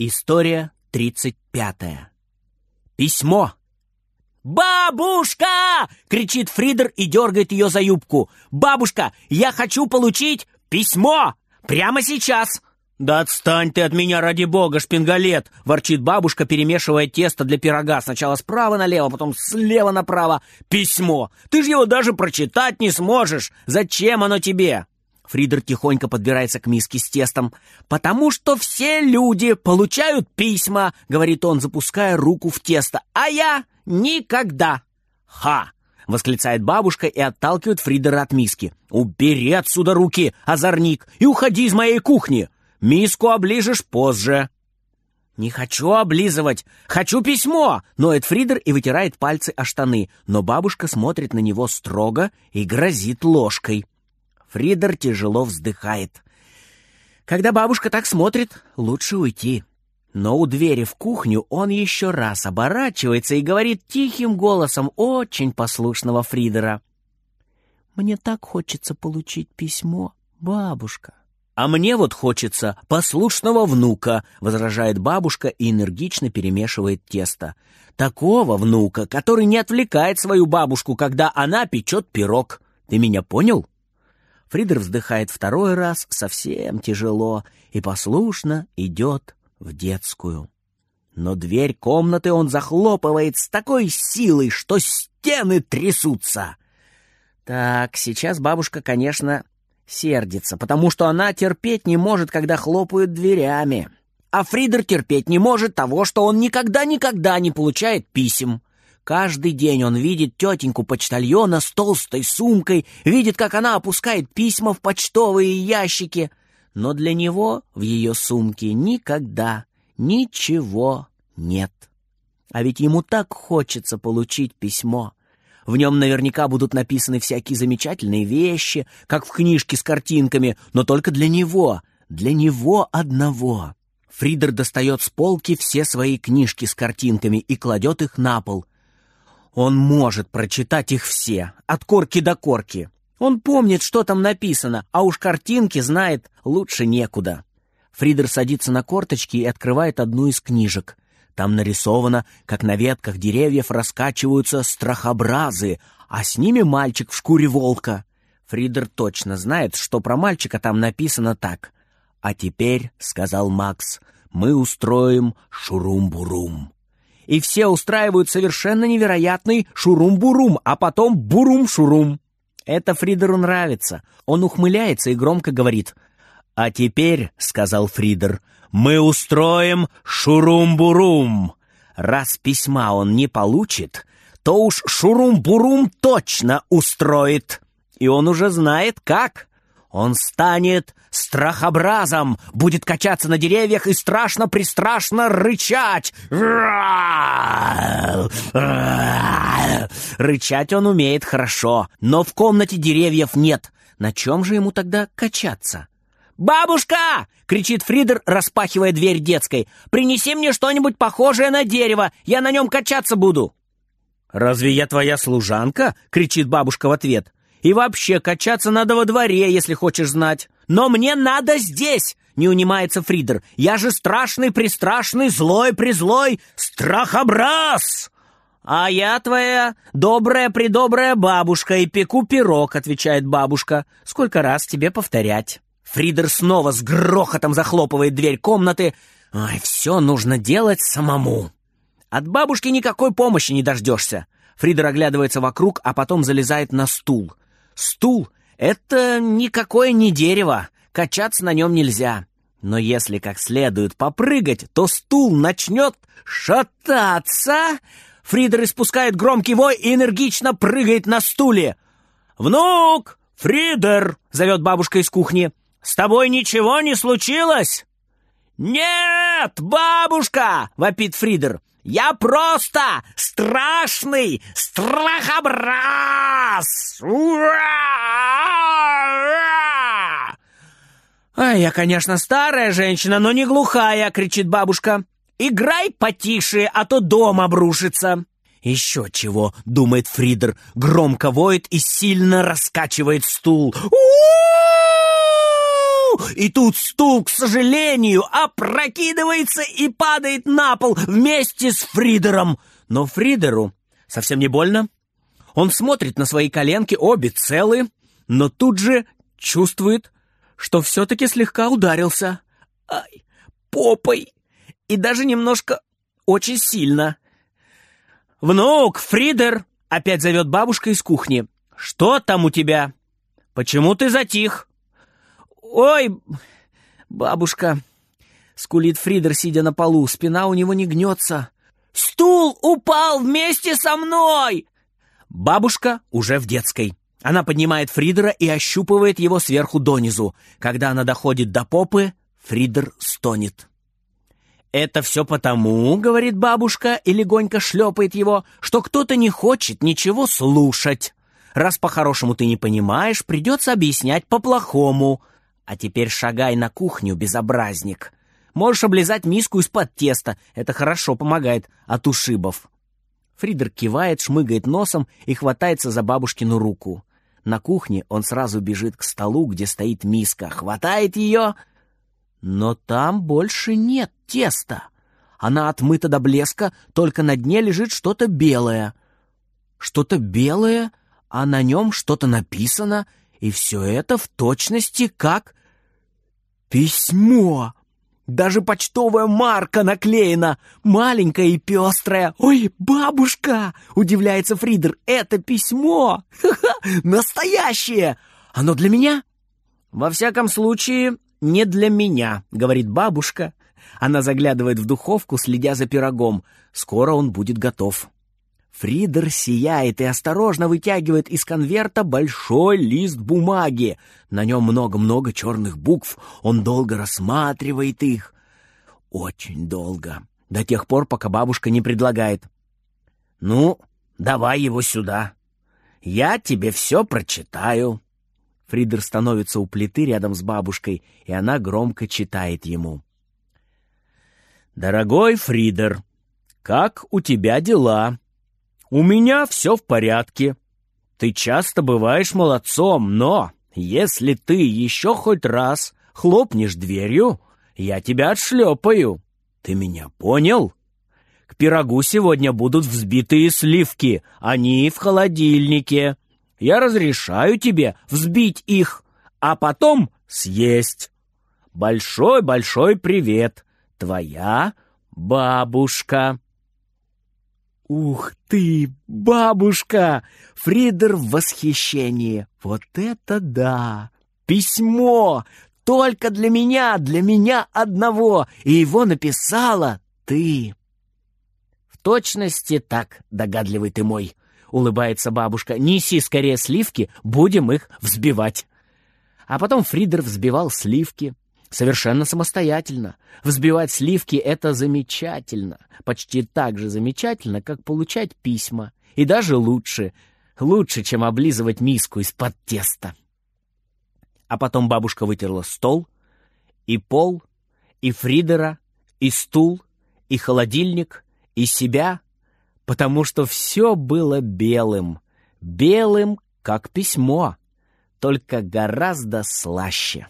История тридцать пятая. Письмо. «Бабушка!» — кричит Фридер и дергает ее за юбку. «Бабушка, я хочу получить письмо! Прямо сейчас!» «Да отстань ты от меня, ради бога, шпингалет!» — ворчит бабушка, перемешивая тесто для пирога. Сначала справа налево, потом слева направо. «Письмо! Ты же его даже прочитать не сможешь! Зачем оно тебе?» Фридер тихонько подбирается к миске с тестом. «Потому что все люди получают письма», — говорит он, запуская руку в тесто. «А я никогда!» «Ха!» — восклицает бабушка и отталкивает Фридера от миски. «Убери отсюда руки, озорник, и уходи из моей кухни! Миску оближешь позже!» «Не хочу облизывать! Хочу письмо!» — ноет Фридер и вытирает пальцы о штаны, но бабушка смотрит на него строго и грозит ложкой. Фридер тяжело вздыхает. Когда бабушка так смотрит, лучше уйти. Но у двери в кухню он еще раз оборачивается и говорит тихим голосом очень послушного Фридера. «Мне так хочется получить письмо, бабушка». «А мне вот хочется послушного внука», — возражает бабушка и энергично перемешивает тесто. «Такого внука, который не отвлекает свою бабушку, когда она печет пирог. Ты меня понял?» Фридер вздыхает второй раз совсем тяжело и послушно идет в детскую. Но дверь комнаты он захлопывает с такой силой, что стены трясутся. Так, сейчас бабушка, конечно, сердится, потому что она терпеть не может, когда хлопают дверями. А Фридер терпеть не может того, что он никогда-никогда не получает писем. Каждый день он видит тетеньку-почтальона с толстой сумкой, видит, как она опускает письма в почтовые ящики. Но для него в ее сумке никогда ничего нет. А ведь ему так хочется получить письмо. В нем наверняка будут написаны всякие замечательные вещи, как в книжке с картинками, но только для него, для него одного. Фридер достает с полки все свои книжки с картинками и кладет их на пол — он может прочитать их все, от корки до корки. Он помнит, что там написано, а уж картинки знает лучше некуда. Фридер садится на корточки и открывает одну из книжек. Там нарисовано, как на ветках деревьев раскачиваются страхобразы, а с ними мальчик в шкуре волка. Фридер точно знает, что про мальчика там написано так. «А теперь, — сказал Макс, — мы устроим шурум-бурум» и все устраивают совершенно невероятный шурум-бурум, а потом бурум-шурум. Это Фридеру нравится. Он ухмыляется и громко говорит. «А теперь, — сказал Фридер, — мы устроим шурум-бурум. Раз письма он не получит, то уж шурум-бурум точно устроит. И он уже знает, как». Он станет страхобразом, будет качаться на деревьях и страшно-пристрашно рычать. Рычать он умеет хорошо, но в комнате деревьев нет. На чем же ему тогда качаться? «Бабушка!» — кричит Фридер, распахивая дверь детской. «Принеси мне что-нибудь похожее на дерево, я на нем качаться буду!» «Разве я твоя служанка?» — кричит бабушка в ответ. И вообще, качаться надо во дворе, если хочешь знать. Но мне надо здесь!» — не унимается Фридер. «Я же страшный-престрашный, злой-призлой страхобраз!» «А я твоя добрая-предобрая бабушка и пеку пирог», — отвечает бабушка. «Сколько раз тебе повторять?» Фридер снова с грохотом захлопывает дверь комнаты. «Ай, все нужно делать самому». От бабушки никакой помощи не дождешься. Фридер оглядывается вокруг, а потом залезает на стул. Стул — это никакое не дерево, качаться на нем нельзя. Но если как следует попрыгать, то стул начнет шататься. Фридер испускает громкий вой и энергично прыгает на стуле. «Внук! Фридер!» — зовет бабушка из кухни. «С тобой ничего не случилось?» «Нет, бабушка!» — вопит Фридер. Я просто страшный страхобраз! Ура! А я, конечно, старая женщина, но не глухая, кричит бабушка. Играй потише, а то дом обрушится. Еще чего, думает Фридер, громко воет и сильно раскачивает стул. У-у-у! И тут стул, к сожалению, опрокидывается и падает на пол вместе с Фридером. Но Фридеру совсем не больно. Он смотрит на свои коленки, обе целые, но тут же чувствует, что все-таки слегка ударился. Ай, попой. И даже немножко очень сильно. «Внук, Фридер!» — опять зовет бабушка из кухни. «Что там у тебя? Почему ты затих?» «Ой, бабушка!» — скулит Фридер, сидя на полу. Спина у него не гнется. «Стул упал вместе со мной!» Бабушка уже в детской. Она поднимает Фридера и ощупывает его сверху донизу. Когда она доходит до попы, Фридер стонет. «Это все потому, — говорит бабушка и легонько шлепает его, — что кто-то не хочет ничего слушать. Раз по-хорошему ты не понимаешь, придется объяснять по-плохому. А теперь шагай на кухню, безобразник. Можешь облизать миску из-под теста, это хорошо помогает от ушибов». Фридер кивает, шмыгает носом и хватается за бабушкину руку. На кухне он сразу бежит к столу, где стоит миска, хватает ее, но там больше нет теста. Она отмыта до блеска, только на дне лежит что-то белое. Что-то белое, а на нем что-то написано, и все это в точности как письмо. Даже почтовая марка наклеена, маленькая и пестрая. «Ой, бабушка!» — удивляется Фридер. «Это письмо! Ха-ха! Настоящее! Оно для меня?» «Во всяком случае, не для меня», — говорит бабушка. Она заглядывает в духовку, следя за пирогом. Скоро он будет готов. Фридер сияет и осторожно вытягивает из конверта большой лист бумаги. На нем много-много черных букв. Он долго рассматривает их. Очень долго. До тех пор, пока бабушка не предлагает. «Ну, давай его сюда. Я тебе все прочитаю». Фридер становится у плиты рядом с бабушкой, и она громко читает ему. «Дорогой Фридер, как у тебя дела?» «У меня все в порядке. Ты часто бываешь молодцом, но если ты еще хоть раз хлопнешь дверью, я тебя отшлепаю. Ты меня понял?» К пирогу сегодня будут взбитые сливки, они в холодильнике. Я разрешаю тебе взбить их, а потом съесть. Большой-большой привет, твоя бабушка. «Ух ты, бабушка!» Фридер в восхищении. «Вот это да! Письмо! Только для меня, для меня одного! И его написала ты!» «В точности так, догадливый ты мой!» — улыбается бабушка. «Неси скорее сливки, будем их взбивать!» А потом Фридер взбивал сливки, Совершенно самостоятельно. Взбивать сливки — это замечательно. Почти так же замечательно, как получать письма. И даже лучше. Лучше, чем облизывать миску из-под теста. А потом бабушка вытерла стол, и пол, и Фридера, и стул, и холодильник, и себя, потому что все было белым. Белым, как письмо, только гораздо слаще.